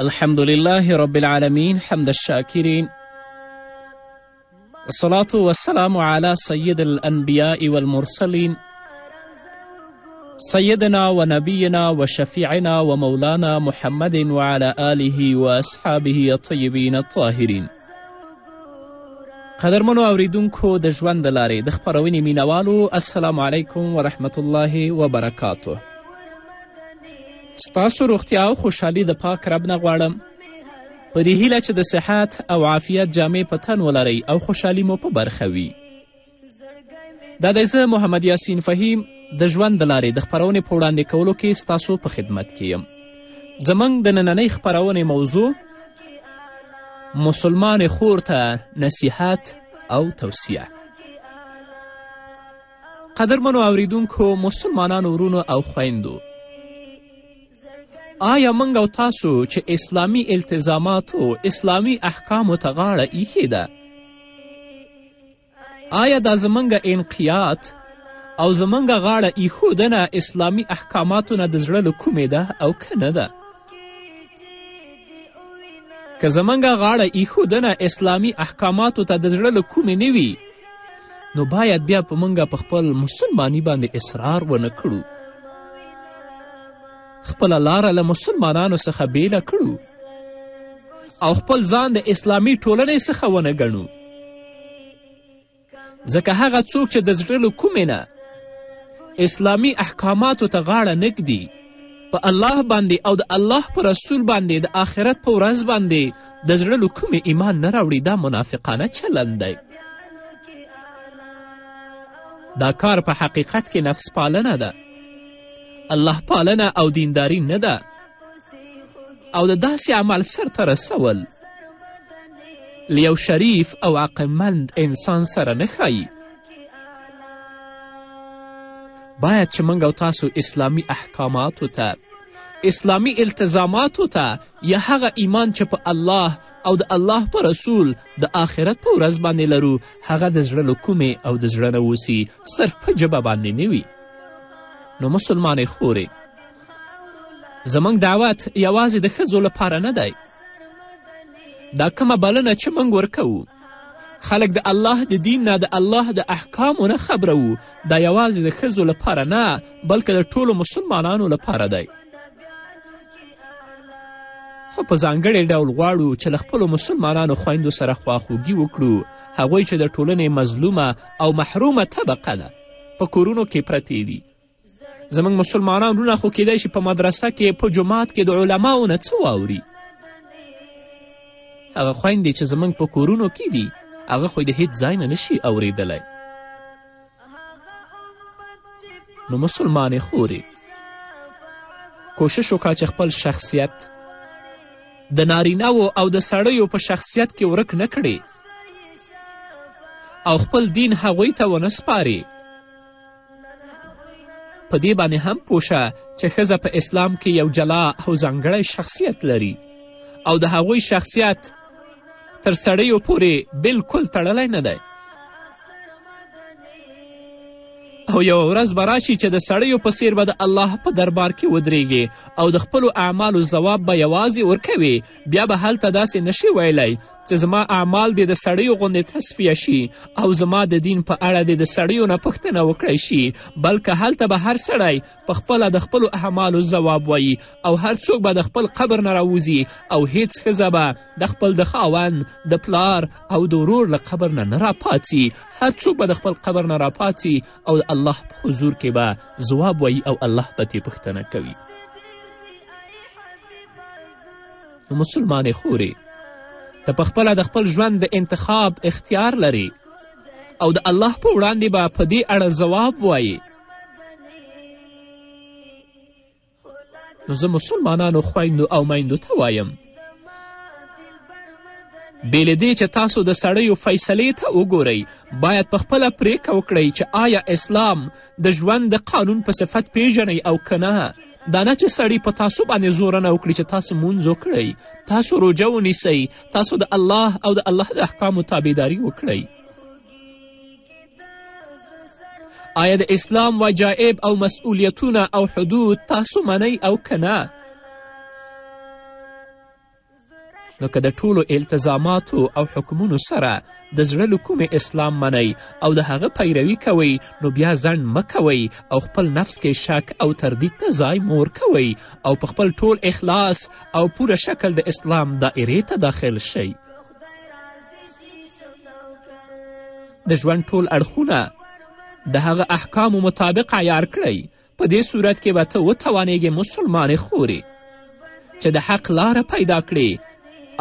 الحمد لله رب العالمين حمد الشاكرين والصلاة والسلام على سيد الأنبياء والمرسلين سيدنا ونبينا وشفيعنا ومولانا محمد وعلى آله وأصحابه الطيبين الطاهرين قدرمنو اوریدونکو د ژوند د لارې د خپرونې مینوالو السلام علیکم ورحمت الله وبرکاته ستاسو روغتیا او خوشحالي د پاک رب نه غواړم په دې هیله چې د صحت او عافیت جامې په تن ولرئ او خوشحالي مو په برخه وي دا دی زه محمد یاسین فهیم د ژوند د لارې د خپرونې په وړاندې کولو کې ستاسو په خدمت کې یم زموږ د نننۍ خپرونې موضوع مسلمان خور ته نصیحت او توصیه قدرمنو اوریدونکو مسلمانانو ورونو او خویندو آیا موږ او تاسو چې اسلامي التزاماتو اسلامي احکامو ته غاړه ایښې ده آیا دا زموږ انقیات او زموږ غاړه ایښودنه اسلامي احکاماتو نه د زړه له کومې ده او که نه ده که زمونږ غاړه ایښودنه اسلامي احکاماتو ته د زړه له کومې نه وي نو باید بیا په مونږ په خپل مسلمانی باندې اصرار ونه کړو خپله لاره له مسلمانانو څخه بیله کړو او خپل ځان د اسلامي ټولنې څخه ونه ګڼو ځکه هغه څوک چې د زړه له کومې نه اسلامي احکاماتو ته غاړه نه ږدي په الله باندې او د الله په رسول باندې د آخرت په ورځ باندې د زړه له کومې ایمان نه راوړي دا منافقانه چلند دی دا کار په حقیقت کې نفس پالنه ده الله پالنه او دینداری نه ده او د داسې عمل سرته رسول له یو شریف او عقلمند انسان سره نه ښایي باید چې موږ او تاسو اسلامي احکاماتو ته اسلامي التزاماتو ته یا هغه ایمان چې په الله او د الله په رسول د آخرت په ورځ باندې لرو هغه د زړه له کومې او د زړه نه اوسي صرف په ژبه باندې نه وي نو مسلمانې خورې زموږ دعوت یوازې د ښځو لپاره نه دی دا کومه بلنه چې موږ ورکوو خلک د الله د دین نه د الله د احکامو نه خبروو دا یوازې د ښځو لپاره نه بلکې د ټولو مسلمانانو لپاره دی خو په ځانګړې ډول غواړو چې له خپلو مسلمانانو خویندو سره خواخوږي وکړو هغوی چې د ټولنې مظلومه او محرومه طبقه ده په کورونو کې پرتې دي زموږ مسلمانان رونه خو کیدای شي په مدرسه کې په جماعت کې د علماو نه څه واوري هغه خویندې چې زموږ په کورونو کې دي هغه خو د هیڅ ځای نه نشي اوریدلی نو مسلمانې خورې کوشش وکړه چې خپل شخصیت د نارینهو او د سړیو په شخصیت کې ورک نه کړې او خپل دین هغوی ته ونه سپارې په دې باندې هم پوه شه چې ښځه په اسلام کې یو جلا او ځانګړی شخصیت لري او د هغوی شخصیت تر سړیو پورې بلکل تړلی نه دی او یوه ورځ به راشي چې د سړیو په څیر به د الله په دربار کې ودرېږي او د خپلو اعمالو ځواب به یوازې ورکوي بیا به هلته داسې نشي ویلی چې زما اعمال دې د سړیو غوندې تصفیه شي او زما د دین په اړه دې د سړیو نه پوښتنه وکړی شي بلکه هلته به هر سړی په خپله د خپلو اعمالو ځواب وایي او هر څوک به د خپل قبر نه راوځي او هیڅ ښځه به د خپل د خاوند د پلار او د ورور له قبر نه نه راپاڅي هر څوک به د خپل قبر نه راپاڅي او د الله په حضور کې به ځواب وایي او الله به ترې پوښتنه کوي نو مسلمانې خورې ته په خپله د خپل ژوند د انتخاب اختیار لرې او د الله په وړاندې به په دې اړه ځواب وایې نو زه مسلمانانو خویندو او میندو ته وایم بې له دې چې تاسو د سړیو فیصلې ته وګورئ باید په خپله پریکړه وکړئ چې آیا اسلام د ژوند د قانون په صفت پیژنئ او که نه دا نه چې سړی په تاسو باندې زورنه وکړي چې تاسو مونځ وکړئ تاسو روژه ونیسئ تاسو د الله او د الله د احکامو تابعداري وکړئ آیا د اسلام وجایب او مسئولیتونه او حدود تاسو منئ او که نه نو که د ټولو التزاماتو او حکمونو سره د زړه له کومې اسلام منئ او د هغه پیروي کوئ نو بیا ځنډ مه کوئ او خپل نفس کې شک او تردید ته ځای مور کوئ او په خپل ټول اخلاص او پوره شکل د اسلام دایرې ته داخل شئ د ژوند ټول اړخونه د هغه احکامو مطابق عیار کړئ په دې صورت کې به ته وتوانېږې مسلمانې خورې چې د حق لاره پیدا کړې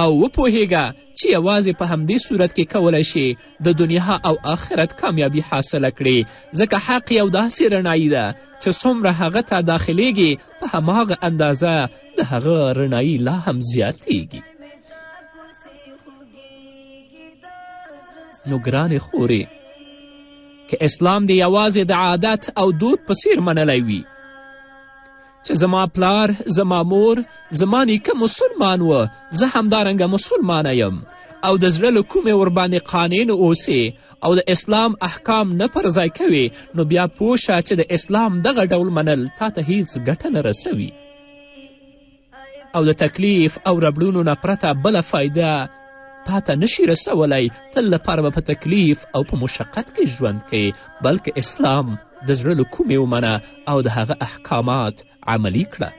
او وپوهیږه چې یوازې په همدې صورت کې کولی شي د دنیا او آخرت کامیابي حاصله کړي ځکه حق یو داسې رڼایي ده چې څومره هغه ته داخلیږي په هماغه اندازه د هغه رڼایي لا هم زیاتیږي نو ګرانې خورې که اسلام دې یوازې د عادت او دود په څیر منلی وي چې زما پلار زما مور زما نیکه مسلمان و زه همدارنګه مسلمانه یم او د زړه له کومې ورباندې قانع اوسې او د اسلام احکام نه پر ځای کوې نو بیا پوه چې د اسلام دغه ډول منل تا ته هیڅ ګټه نه رسوي او د تکلیف او ربړونو نه پرته بله فایده تا ته نشي رسولی تل لپاره به په تکلیف او په مشقت کې ژوند کوي بلکې اسلام د زړه له کومې ومنه او د هغه احکامات عملی کړه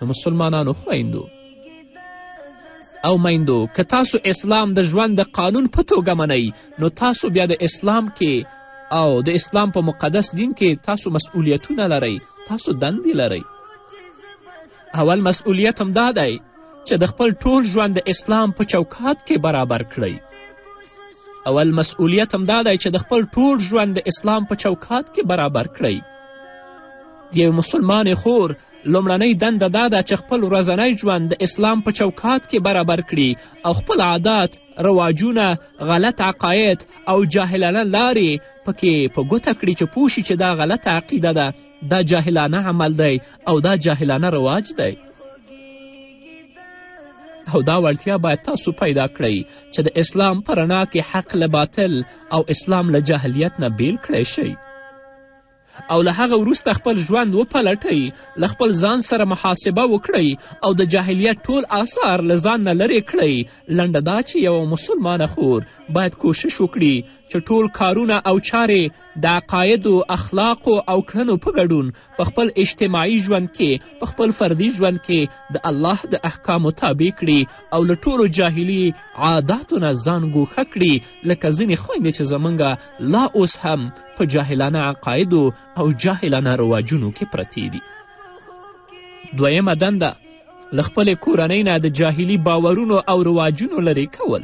د مسلمانانو خویندو او میندو که تاسو اسلام د ژوند د قانون په توګه منئ نو تاسو بیا د اسلام کې او د اسلام په مقدس دین کې تاسو مسئولیتونه لرئ تاسو دندې لرئ اول مسئولیت هم دا دی چې د خپل ټول ژوند د اسلام په چوکات کې برابر کړئ اول مسئولیت هم دا دی چې د خپل ټول ژوند د اسلام په چوکات کې برابر کړئ د یو مسلمان خور لومړنۍ دنده دا ده چې خپل ورځنی ژوند د اسلام په چوکات کې برابر کړي او خپل عادات رواجونه غلط عقاید او جاهلانه لارې پکې په ګوته کړي چې پوه شي چې دا غلطه عقیده ده دا جاهلانه عمل دی او دا جاهلانه رواج دی او دا وړتیا باید تاسو پیدا کړئ چې د اسلام په رڼا کې حق له باطل او اسلام له جاهلیت نه بیل کړی شئ او له هغه وروسته خپل ژوند وپلټئ له خپل ځان سره محاسبه وکړئ او د جاهلیت ټول آثار له ځان نه لرې کړئ لنډه دا چې یوه مسلمانه خور باید کوشش وکړي چې ټول کارونه او چارې د عقایدو اخلاقو او کړنو په ګډون په خپل اجتماعي ژوند کې په خپل فردي ژوند کې د الله د احکامو تابع کړي او له ټولو جاهلي عاداتو نه ځان ګوښه کړي لکه ځینې خویندې چې زموږ لا اوس هم په جاهلانه عقایدو او جاهلانه رواجونو کې پرتې دي دویمه دنده له خپلې کورنۍ نه د جاهلي باورونو او رواجونو لرې کول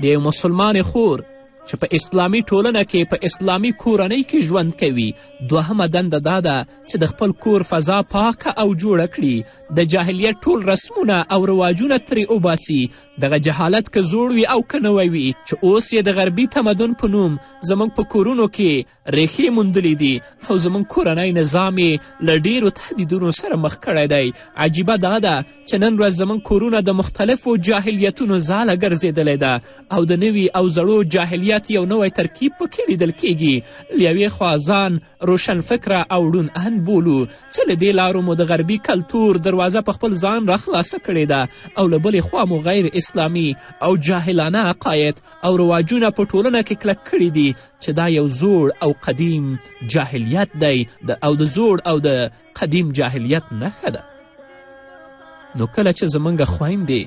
د یو مسلمان خور چې په اسلامي ټولنه کې په اسلامي کورنۍ کې ژوند کوي دوهمه دنده دا ده چې د خپل کور فضا پاکه او جوړه کړي د جاهلیت ټول رسمونه او رواجونه ترې وباسي دغه جهالت که زوړ وي او که نوی وي چې اوس یې د غربي تمدن په نوم زموږ په کورونو کې ریښې موندلې دي او زموږ کورنی نظام یې له ډیرو تهدیدونو سره مخ کړی دی عجیبه دا ده چې نن ورځ زموږ کورونه د مختلفو جاهلیتونو ځاله ګرځېدلی ده او د نوي او زړو جاهلیت یو نوی ترکیب پکې لیدل کیږي له یوې خوا ځان روشنفکره او ړون اند بولو چې له دې لارو مو د غربي کلتور دروازه په خپل ځان راخلاصه کړې ده او له بلې خوا مو غیر اسلامي او جاهلانه عقاید او رواجونه په ټولنه کې کلک کړي دي چې دا یو زوړ او قدیم جاهلیت دی او د زوړ او د قدیم جاهلیت نښه ده نو کله چې زموږ خویندې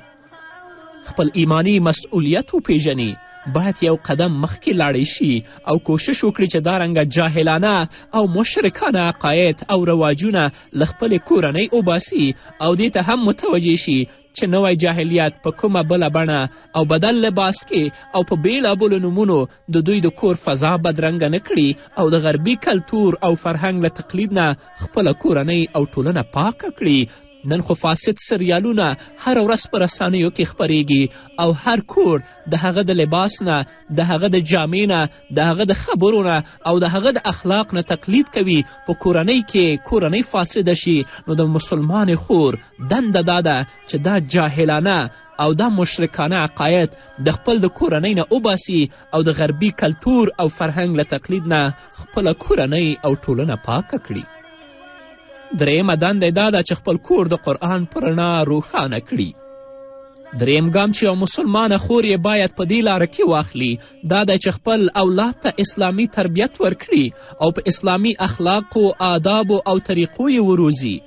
خپل ایمانی مسئولیت وپیژني باید یو قدم مخکې لاړې شي او کوشش وکړي چې دا رنګه جاهلانه او مشرکانه عقاید او رواجونه له خپلې کورنۍ وباسي او دې ته هم متوجه شي چې نوی جاهلیت په کومه بله بڼه او بدل لباس کې او په بېلابېلو نومونو د دوی د کور فضا بدرنګه نه کړي او د غربي کلتور او فرهنګ له تقلید نه خپله کورنۍ او ټولنه پاکه کړي نن خو فاسد سریالونه هره ورځ په رسنیو کې خپریږي او هر کور د هغه د لباس نه د هغه د جامې نه د هغه د خبرو نه او د هغه د اخلاق نه تقلید کوي په کورنۍ کې کورنۍ فاسده شي نو د مسلمانې خور دنده دا ده چې دا جاهلانه او دا مشرکانه عقاید د خپل د کورنۍ نه وباسي او د غربي کلتور او فرهنګ له تقلید نه خپله کورنۍ او ټولنه پاکه کړي درېیمه دنده دا ده چې خپل کور د قرآن په رڼا روښانه کړي دریم ګام چې یو مسلمانه خور یې باید په دې لاره کې واخلي دا دی چې خپل اولاد ته اسلامي تربیت ورکړي او په اسلامي اخلاقو آدابو او طریقو یې وروزي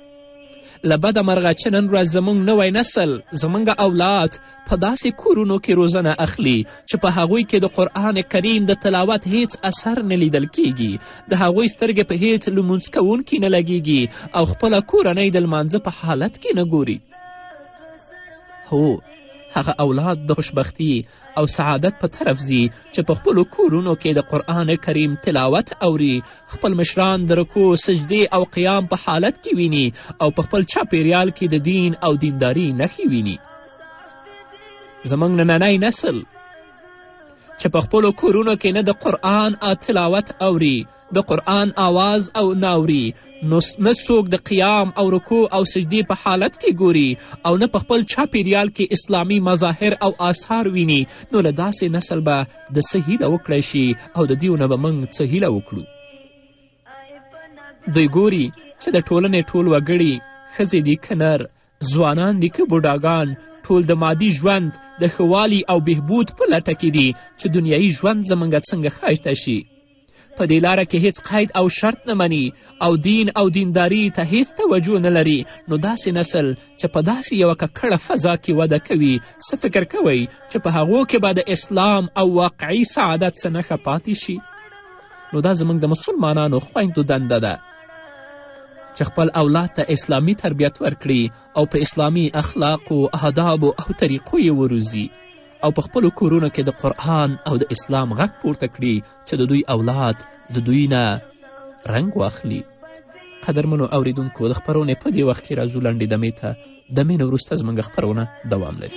له بده مرغه چې نن ورځ زموږ نوی نسل زموږ اولاد په داسې کورونو کې روزنه اخلي چې په هغوی کې د قرآن کریم د تلاوت هیڅ اثر نه لیدل کیږي د هغوی سترګې په هیڅ لمونځ کوونکي نه لګیږي او خپله کورنۍ د لمانځه په حالت کې نه ګوري هو هغه اولاد د خوشبختی او سعادت په طرف ځي چې په خپلو کورونو کې د قرآن کریم تلاوت اوري خپل مشران د رکو سجدې او قیام په حالت کې ویني او په خپل چاپیریال کې د دین او دینداری نښې ویني زموږ نننی نسل چې په خپلو کورونو کې نه د قرآن تلاوت اوري د قرآن آواز او ناوري نو نه څوک د قیام او رکو او سجدې په حالت کې ګوري او نه په خپل چاپیریال کې اسلامي مظاهر او آثار ویني نو له داسې نسل به د څه هیله وکړی شي او د دیو نه به موږ څه هیله وکړو دوی ګوري چې د ټولنې ټول وګړي ښځې دي که نر ځوانان دي که بوډاګان ټول د مادي ژوند د ښهوالي او بهبود په لټه کې دي چې دنیایي ژوند زموږ څنګه ښایسته شي په دې لاره کې هیڅ قید او شرط نه مني او دین او دینداری ته هیڅ توجه نه لري نو داسې نسل چې په داسې یوه ککړه فضا کې وده کوي څه فکر کوئ چې په هغو کې به د اسلام او واقعي سعادت څه نښه پاتې شي نو دا زموږ د مسلمانانو خویندو دنده ده چې خپل اولاد ته اسلامي تربیت ورکړي او په اسلامي اخلاقو آدابو او طریقو یې وروزي او په خپلو کورونو کې د قرآن او د اسلام غږ پورته کړي چې د دوی اولاد د دوی نه رنګ واخلي قدرمنو اوریدونکو د خپرونې په دې وخت کې راځو لنډې دمې ته د مینې وروسته زموږ خپرونه دوام لري